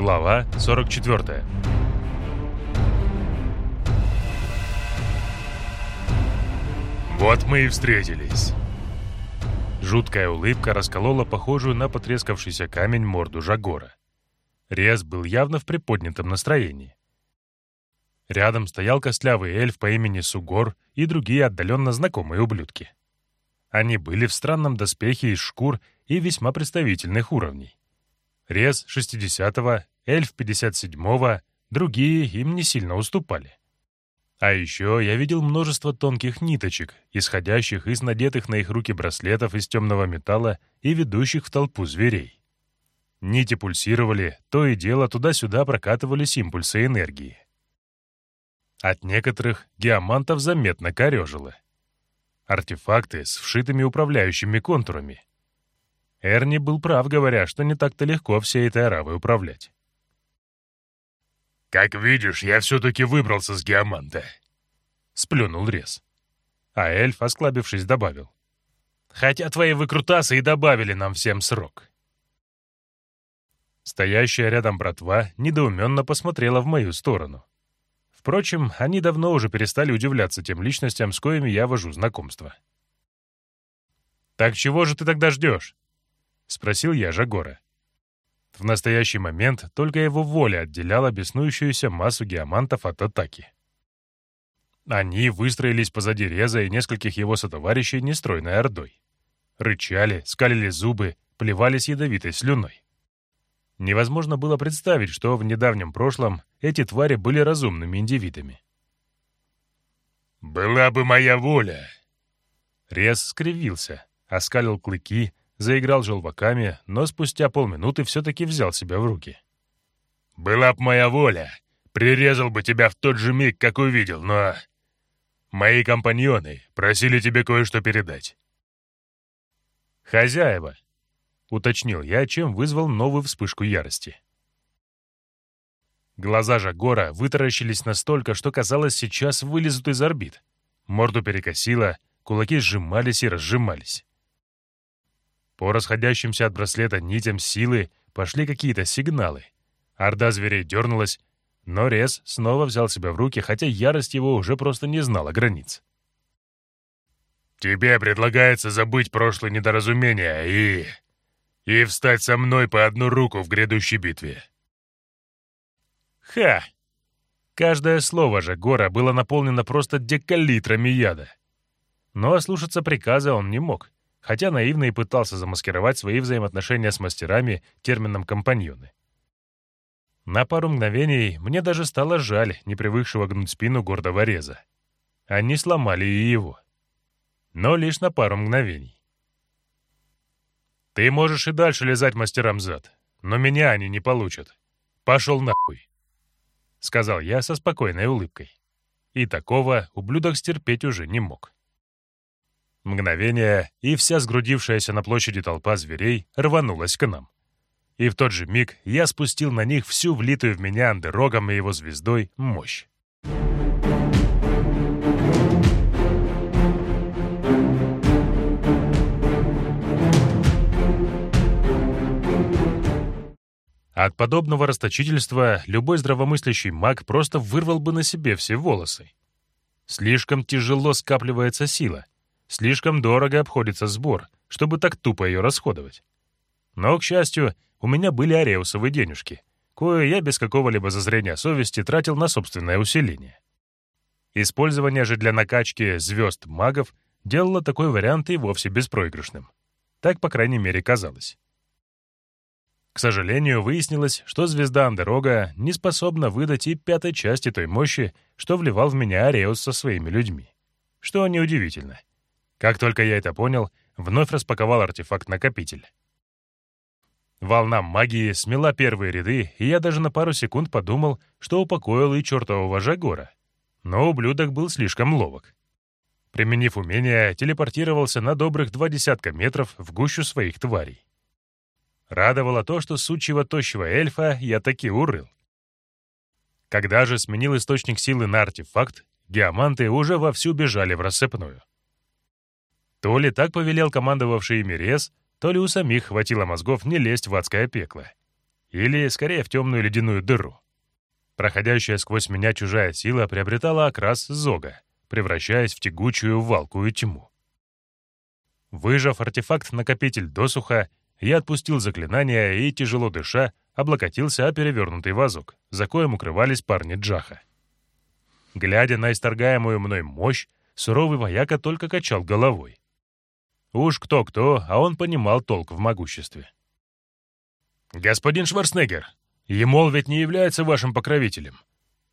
Глава 44 Вот мы и встретились. Жуткая улыбка расколола похожую на потрескавшийся камень морду Жагора. Рез был явно в приподнятом настроении. Рядом стоял костлявый эльф по имени Сугор и другие отдаленно знакомые ублюдки. Они были в странном доспехе из шкур и весьма представительных уровней. Рез 60-го, эльф 57-го, другие им не сильно уступали. А еще я видел множество тонких ниточек, исходящих из надетых на их руки браслетов из темного металла и ведущих в толпу зверей. Нити пульсировали, то и дело туда-сюда прокатывались импульсы энергии. От некоторых геомантов заметно корежило. Артефакты с вшитыми управляющими контурами. Эрни был прав, говоря, что не так-то легко всей этой аравой управлять. «Как видишь, я все-таки выбрался с геоманта», — сплюнул Рез. А эльф, осклабившись, добавил. «Хотя твои выкрутасы и добавили нам всем срок». Стоящая рядом братва недоуменно посмотрела в мою сторону. Впрочем, они давно уже перестали удивляться тем личностям, с коими я вожу знакомство. «Так чего же ты тогда ждешь?» — спросил я Жагора. В настоящий момент только его воля отделяла беснующуюся массу геомантов от атаки. Они выстроились позади Реза и нескольких его сотоварищей нестройной ордой. Рычали, скалили зубы, плевались ядовитой слюной. Невозможно было представить, что в недавнем прошлом эти твари были разумными индивидами. «Была бы моя воля!» Рез скривился, оскалил клыки, заиграл желваками, но спустя полминуты все-таки взял себя в руки. «Была б моя воля, прирезал бы тебя в тот же миг, как увидел, но... Мои компаньоны просили тебе кое-что передать». «Хозяева», — уточнил я, чем вызвал новую вспышку ярости. Глаза Жагора вытаращились настолько, что, казалось, сейчас вылезут из орбит. Морду перекосило, кулаки сжимались и разжимались. По расходящимся от браслета нитям силы пошли какие-то сигналы. Орда зверей дернулась, но Рез снова взял себя в руки, хотя ярость его уже просто не знала границ. «Тебе предлагается забыть прошлое недоразумение и и встать со мной по одну руку в грядущей битве». Ха! Каждое слово же Гора было наполнено просто декалитрами яда. Но ослушаться приказа он не мог, хотя наивно и пытался замаскировать свои взаимоотношения с мастерами термином «компаньоны». На пару мгновений мне даже стало жаль непривыкшего гнуть спину гордого реза. Они сломали и его. Но лишь на пару мгновений. Ты можешь и дальше лизать мастерам зад, но меня они не получат. Пошел нахуй!» — сказал я со спокойной улыбкой. И такого ублюдок стерпеть уже не мог. Мгновение, и вся сгрудившаяся на площади толпа зверей рванулась к нам. И в тот же миг я спустил на них всю влитую в меня андерогом и его звездой мощь. От подобного расточительства любой здравомыслящий маг просто вырвал бы на себе все волосы. Слишком тяжело скапливается сила, слишком дорого обходится сбор, чтобы так тупо ее расходовать. Но, к счастью, у меня были ареусовые денежки, кое я без какого-либо зазрения совести тратил на собственное усиление. Использование же для накачки звезд магов делало такой вариант и вовсе беспроигрышным. Так, по крайней мере, казалось. К сожалению, выяснилось, что звезда Андерога не способна выдать и пятой части той мощи, что вливал в меня Ареус со своими людьми. Что неудивительно. Как только я это понял, вновь распаковал артефакт-накопитель. Волна магии смела первые ряды, и я даже на пару секунд подумал, что упокоил и чертового Жагора. Но ублюдок был слишком ловок. Применив умение, телепортировался на добрых два десятка метров в гущу своих тварей. Радовало то, что сучьего тощего эльфа я таки урыл. Когда же сменил источник силы на артефакт, геоманты уже вовсю бежали в рассыпную. То ли так повелел командовавший ими Рез, то ли у самих хватило мозгов не лезть в адское пекло. или, скорее, в темную ледяную дыру. Проходящая сквозь меня чужая сила приобретала окрас зога, превращаясь в тягучую валкую тьму. Выжав артефакт-накопитель досуха, я отпустил заклинание и, тяжело дыша, облокотился о перевернутый вазок, за коем укрывались парни Джаха. Глядя на исторгаемую мной мощь, суровый вояка только качал головой. Уж кто-кто, а он понимал толк в могуществе. «Господин Шварценеггер, Емол ведь не является вашим покровителем.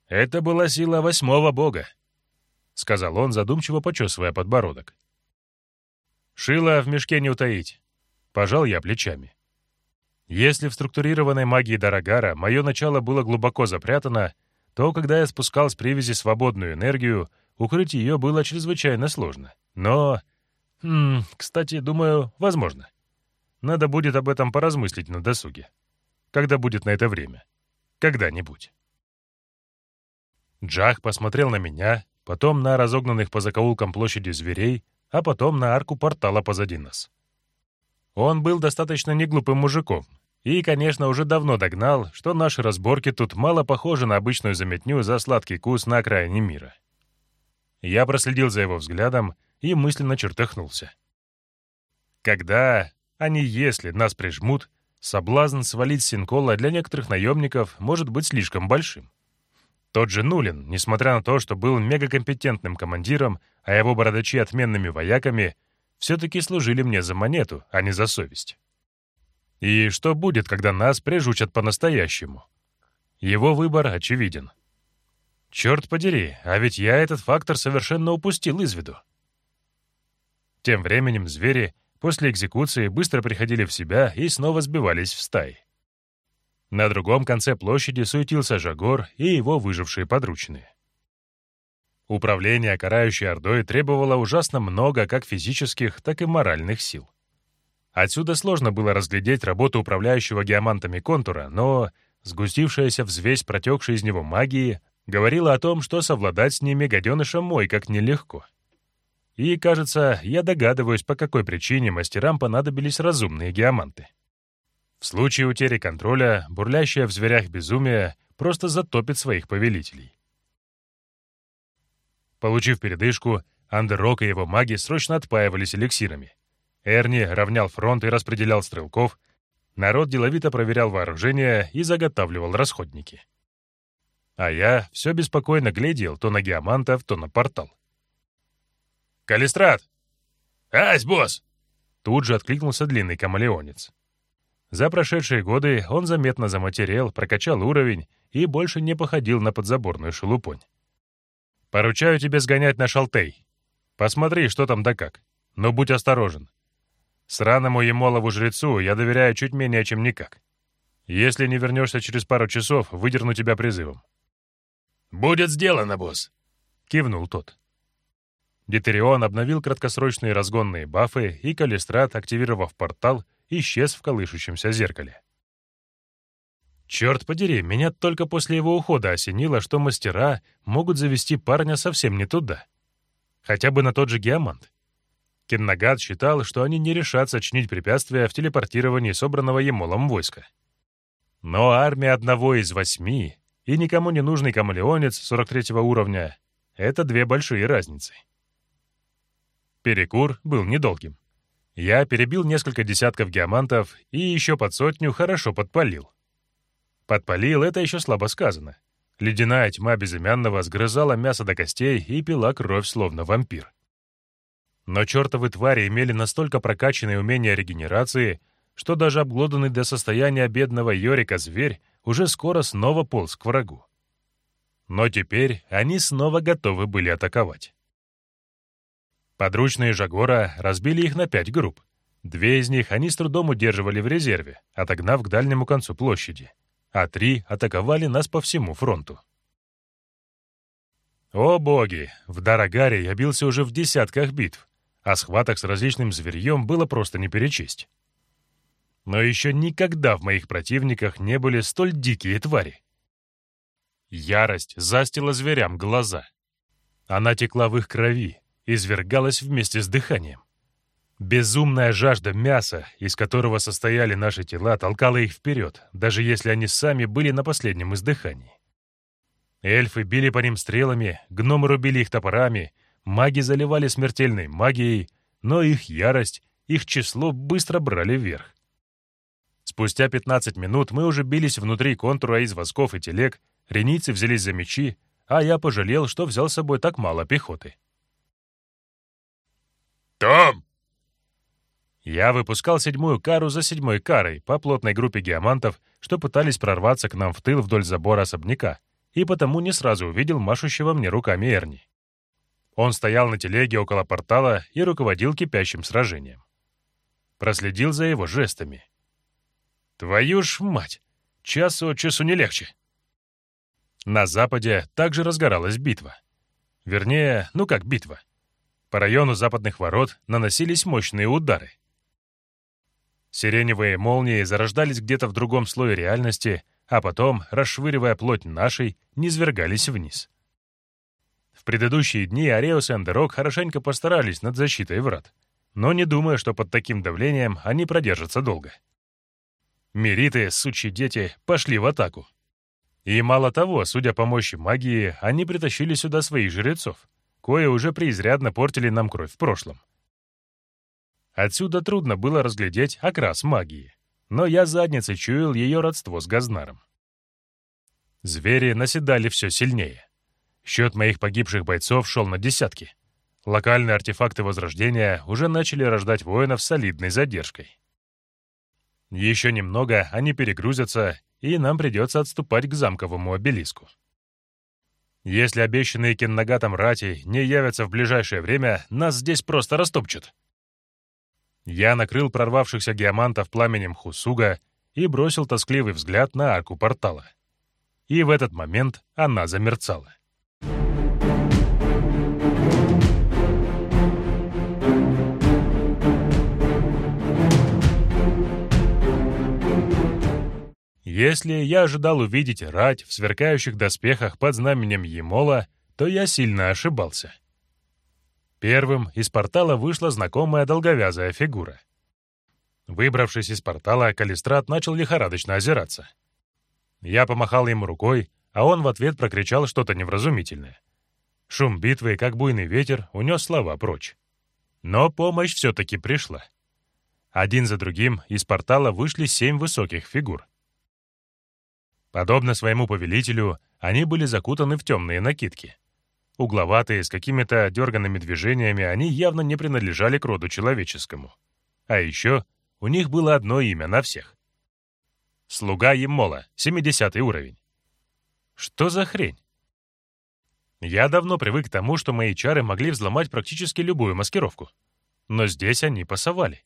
Это была сила восьмого бога», — сказал он, задумчиво почесывая подбородок. «Шило в мешке не утаить», — пожал я плечами. Если в структурированной магии Дарагара мое начало было глубоко запрятано, то, когда я спускал с привязи свободную энергию, укрыть ее было чрезвычайно сложно. Но... Хм, кстати, думаю, возможно. Надо будет об этом поразмыслить на досуге когда будет на это время. Когда-нибудь. Джах посмотрел на меня, потом на разогнанных по закоулкам площади зверей, а потом на арку портала позади нас. Он был достаточно неглупым мужиком и, конечно, уже давно догнал, что наши разборки тут мало похожи на обычную заметню за сладкий кус на окраине мира. Я проследил за его взглядом и мысленно чертыхнулся. Когда, а не если, нас прижмут, Соблазн свалить Синкола для некоторых наемников может быть слишком большим. Тот же Нулин, несмотря на то, что был мегакомпетентным командиром, а его бородачи отменными вояками, все-таки служили мне за монету, а не за совесть. И что будет, когда нас прижучат по-настоящему? Его выбор очевиден. Черт подери, а ведь я этот фактор совершенно упустил из виду. Тем временем звери После экзекуции быстро приходили в себя и снова сбивались в стаи. На другом конце площади суетился Жагор и его выжившие подручные. Управление карающей Ордой требовало ужасно много как физических, так и моральных сил. Отсюда сложно было разглядеть работу управляющего геомантами контура, но сгустившаяся взвесь протекшей из него магии говорила о том, что совладать с ними гаденышем мой как нелегко. И, кажется, я догадываюсь, по какой причине мастерам понадобились разумные геоманты. В случае утери контроля, бурлящее в зверях безумие просто затопит своих повелителей. Получив передышку, Андеррок и его маги срочно отпаивались эликсирами. Эрни равнял фронт и распределял стрелков, народ деловито проверял вооружение и заготавливал расходники. А я все беспокойно глядел то на геомантов, то на портал. «Калистрат!» «Ась, босс!» Тут же откликнулся длинный камалеонец. За прошедшие годы он заметно заматерел, прокачал уровень и больше не походил на подзаборную шелупонь. «Поручаю тебе сгонять на Шалтей. Посмотри, что там да как. Но будь осторожен. Сраному Емолову жрецу я доверяю чуть менее, чем никак. Если не вернешься через пару часов, выдерну тебя призывом». «Будет сделано, босс!» — кивнул тот. Дитерион обновил краткосрочные разгонные бафы, и Калистрат, активировав портал, исчез в колышущемся зеркале. Черт подери, меня только после его ухода осенило, что мастера могут завести парня совсем не туда. Хотя бы на тот же геомант. Кеннагат считал, что они не решатся чинить препятствия в телепортировании собранного Емолом войска. Но армия одного из восьми и никому не нужный камелеонец 43 уровня — это две большие разницы. Перекур был недолгим. Я перебил несколько десятков геомантов и еще под сотню хорошо подпалил. Подпалил — это еще слабо сказано. Ледяная тьма безымянного сгрызала мясо до костей и пила кровь, словно вампир. Но чертовы твари имели настолько прокачанные умения регенерации, что даже обглоданный до состояния бедного Йорика зверь уже скоро снова полз к врагу. Но теперь они снова готовы были атаковать. Подручные Жагора разбили их на пять групп. Две из них они с трудом удерживали в резерве, отогнав к дальнему концу площади, а три атаковали нас по всему фронту. О боги! В Дарагаре я бился уже в десятках битв, а схваток с различным зверьем было просто не перечесть. Но еще никогда в моих противниках не были столь дикие твари. Ярость застила зверям глаза. Она текла в их крови, извергалась вместе с дыханием. Безумная жажда мяса, из которого состояли наши тела, толкала их вперед, даже если они сами были на последнем издыхании. Эльфы били по ним стрелами, гномы рубили их топорами, маги заливали смертельной магией, но их ярость, их число быстро брали вверх. Спустя 15 минут мы уже бились внутри контура из восков и телег, реницы взялись за мечи, а я пожалел, что взял с собой так мало пехоты. «Том!» Я выпускал седьмую кару за седьмой карой по плотной группе геомантов, что пытались прорваться к нам в тыл вдоль забора особняка, и потому не сразу увидел машущего мне руками Эрни. Он стоял на телеге около портала и руководил кипящим сражением. Проследил за его жестами. «Твою ж мать! Час от часу не легче!» На западе также разгоралась битва. Вернее, ну как битва. По району западных ворот наносились мощные удары. Сиреневые молнии зарождались где-то в другом слое реальности, а потом, расшвыривая плоть нашей, низвергались вниз. В предыдущие дни Ареус и Андерок хорошенько постарались над защитой врат, но не думая, что под таким давлением они продержатся долго. Мериты, сучьи дети, пошли в атаку. И мало того, судя по мощи магии, они притащили сюда своих жрецов, кое уже преизрядно портили нам кровь в прошлом. Отсюда трудно было разглядеть окрас магии, но я задницей чуял ее родство с Газнаром. Звери наседали все сильнее. Счет моих погибших бойцов шел на десятки. Локальные артефакты Возрождения уже начали рождать воинов с солидной задержкой. Еще немного они перегрузятся, и нам придется отступать к замковому обелиску. Если обещанные Кеннагатом рати не явятся в ближайшее время, нас здесь просто растопчут. Я накрыл прорвавшихся геомантов пламенем Хусуга и бросил тоскливый взгляд на арку портала и в этот момент она замерцала. Если я ожидал увидеть рать в сверкающих доспехах под знаменем Емола, то я сильно ошибался. Первым из портала вышла знакомая долговязая фигура. Выбравшись из портала, Калистрат начал лихорадочно озираться — я помахал ему рукой, а он в ответ прокричал что-то невразумительное. Шум битвы, как буйный ветер, унес слова прочь. Но помощь все-таки пришла. Один за другим из портала вышли семь высоких фигур. Подобно своему повелителю, они были закутаны в темные накидки. Угловатые, с какими-то дерганными движениями, они явно не принадлежали к роду человеческому. А еще у них было одно имя на всех. Слуга Емола, 70 уровень. Что за хрень? Я давно привык к тому, что мои чары могли взломать практически любую маскировку. Но здесь они пасовали.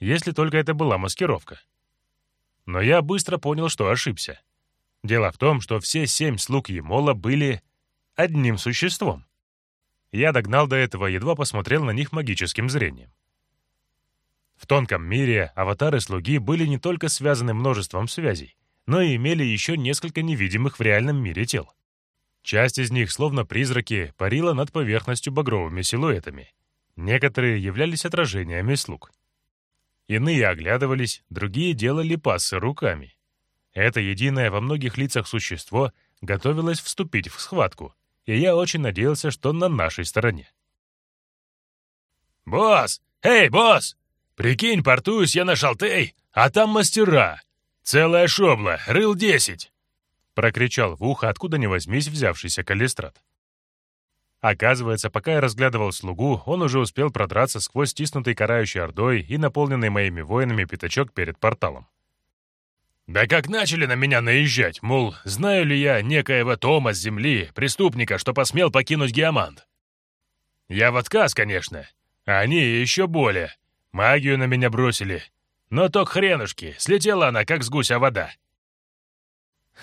Если только это была маскировка. Но я быстро понял, что ошибся. Дело в том, что все семь слуг Емола были одним существом. Я догнал до этого, едва посмотрел на них магическим зрением. В тонком мире аватары-слуги были не только связаны множеством связей, но и имели еще несколько невидимых в реальном мире тел. Часть из них, словно призраки, парила над поверхностью багровыми силуэтами. Некоторые являлись отражениями слуг. Иные оглядывались, другие делали пассы руками. Это единое во многих лицах существо готовилось вступить в схватку, и я очень надеялся, что на нашей стороне. «Босс! Эй, босс!» Прикинь, портуюсь я на Шалтей, а там мастера. Целая шобла, рыл десять!» Прокричал в ухо, откуда ни возьмись взявшийся калистрат. Оказывается, пока я разглядывал слугу, он уже успел продраться сквозь стиснутый карающей ордой и наполненный моими воинами пятачок перед порталом. Да как начали на меня наезжать, мол, знаю ли я некоего Тома с земли, преступника, что посмел покинуть Геомант? Я в отказ, конечно, а они еще более. Магию на меня бросили. Но то к хренушки, слетела она, как с гуся вода.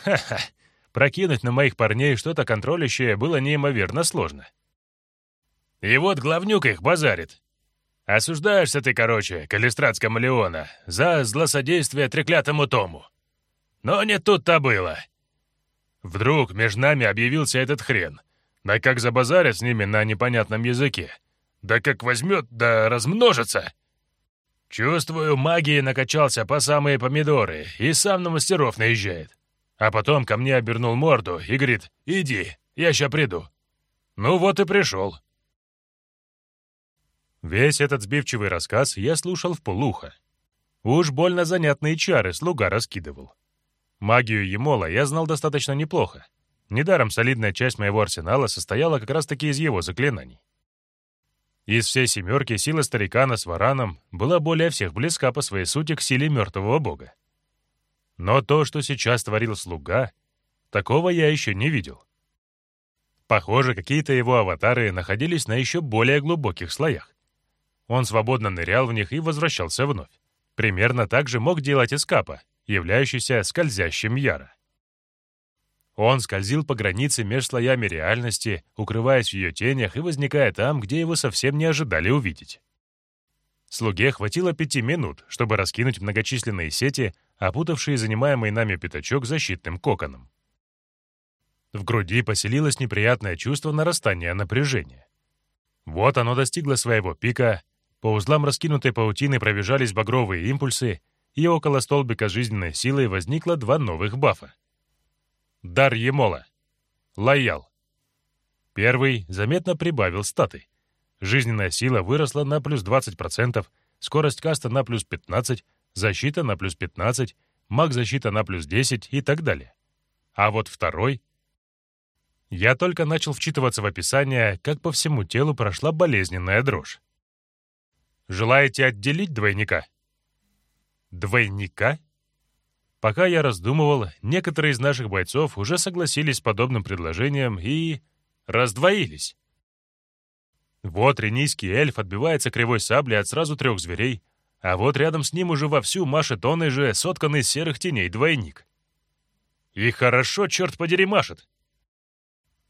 Ха-ха, прокинуть на моих парней что-то контролящее было неимоверно сложно. И вот главнюк их базарит. Осуждаешься ты, короче, Калистрат Камелеона, за злосодействие треклятому Тому. Но не тут-то было. Вдруг между нами объявился этот хрен. Да как забазарят с ними на непонятном языке. Да как возьмет, да размножится. Чувствую, магией накачался по самые помидоры и сам на мастеров наезжает. А потом ко мне обернул морду и говорит, иди, я ща приду. Ну вот и пришел. Весь этот сбивчивый рассказ я слушал в полухо. Уж больно занятные чары слуга раскидывал. Магию Емола я знал достаточно неплохо. Недаром солидная часть моего арсенала состояла как раз-таки из его заклинаний. Из всей семерки сила старикана с вараном была более всех близка по своей сути к силе мертвого бога. Но то, что сейчас творил слуга, такого я еще не видел. Похоже, какие-то его аватары находились на еще более глубоких слоях. Он свободно нырял в них и возвращался вновь. Примерно так же мог делать Эскапа, являющийся скользящим Яра. Он скользил по границе между слоями реальности, укрываясь в ее тенях и возникая там, где его совсем не ожидали увидеть. Слуге хватило пяти минут, чтобы раскинуть многочисленные сети, опутавшие занимаемый нами пятачок защитным коконом. В груди поселилось неприятное чувство нарастания напряжения. Вот оно достигло своего пика, по узлам раскинутой паутины пробежались багровые импульсы, и около столбика жизненной силы возникло два новых бафа. Дар Емола. Лоял. Первый заметно прибавил статы. Жизненная сила выросла на плюс 20%, скорость каста на плюс 15%, защита на плюс 15%, маг-защита на плюс 10% и так далее. А вот второй... Я только начал вчитываться в описание, как по всему телу прошла болезненная дрожь. Желаете отделить двойника? Двойника? Пока я раздумывал, некоторые из наших бойцов уже согласились с подобным предложением и... раздвоились. Вот ренийский эльф отбивается кривой саблей от сразу трех зверей, а вот рядом с ним уже вовсю машет он и же сотканный из серых теней двойник. И хорошо, черт подери, машет.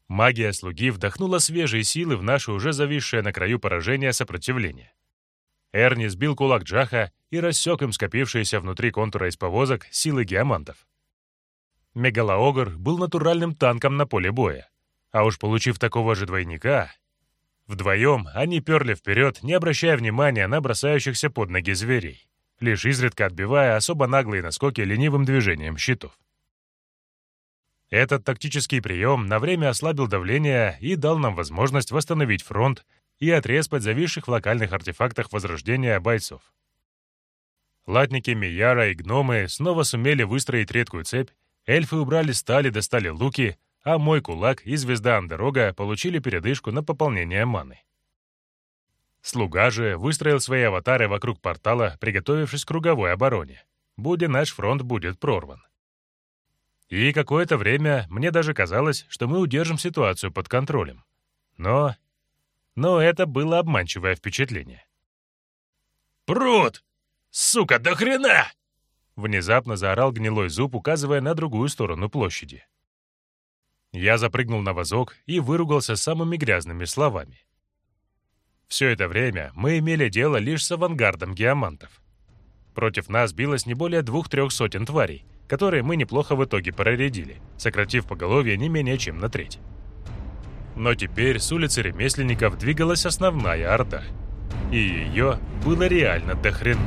Магия слуги вдохнула свежие силы в наше уже зависшее на краю поражения сопротивление. Эрни сбил кулак Джаха и рассек им скопившиеся внутри контура из повозок силы геомантов. Мегалоогр был натуральным танком на поле боя. А уж получив такого же двойника... Вдвоем они перли вперед, не обращая внимания на бросающихся под ноги зверей, лишь изредка отбивая особо наглые наскоки ленивым движением щитов. Этот тактический прием на время ослабил давление и дал нам возможность восстановить фронт и отреспать зависших в локальных артефактах возрождения бойцов. Латники Мияра и гномы снова сумели выстроить редкую цепь, эльфы убрали стали, достали луки, а мой кулак и звезда Андерога получили передышку на пополнение маны. Слуга же выстроил свои аватары вокруг портала, приготовившись к круговой обороне. Будя наш фронт будет прорван. И какое-то время мне даже казалось, что мы удержим ситуацию под контролем. Но но это было обманчивое впечатление. «Пруд! Сука, до хрена!» Внезапно заорал гнилой зуб, указывая на другую сторону площади. Я запрыгнул на вазок и выругался самыми грязными словами. Все это время мы имели дело лишь с авангардом геомантов. Против нас билось не более двух-трех сотен тварей, которые мы неплохо в итоге проредили, сократив поголовье не менее чем на треть. Но теперь с улицы ремесленников двигалась основная орда. И ее было реально до хрена.